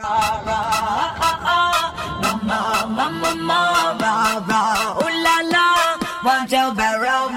Mama, mama mama mama ra ra, ooh la la, want your barrel.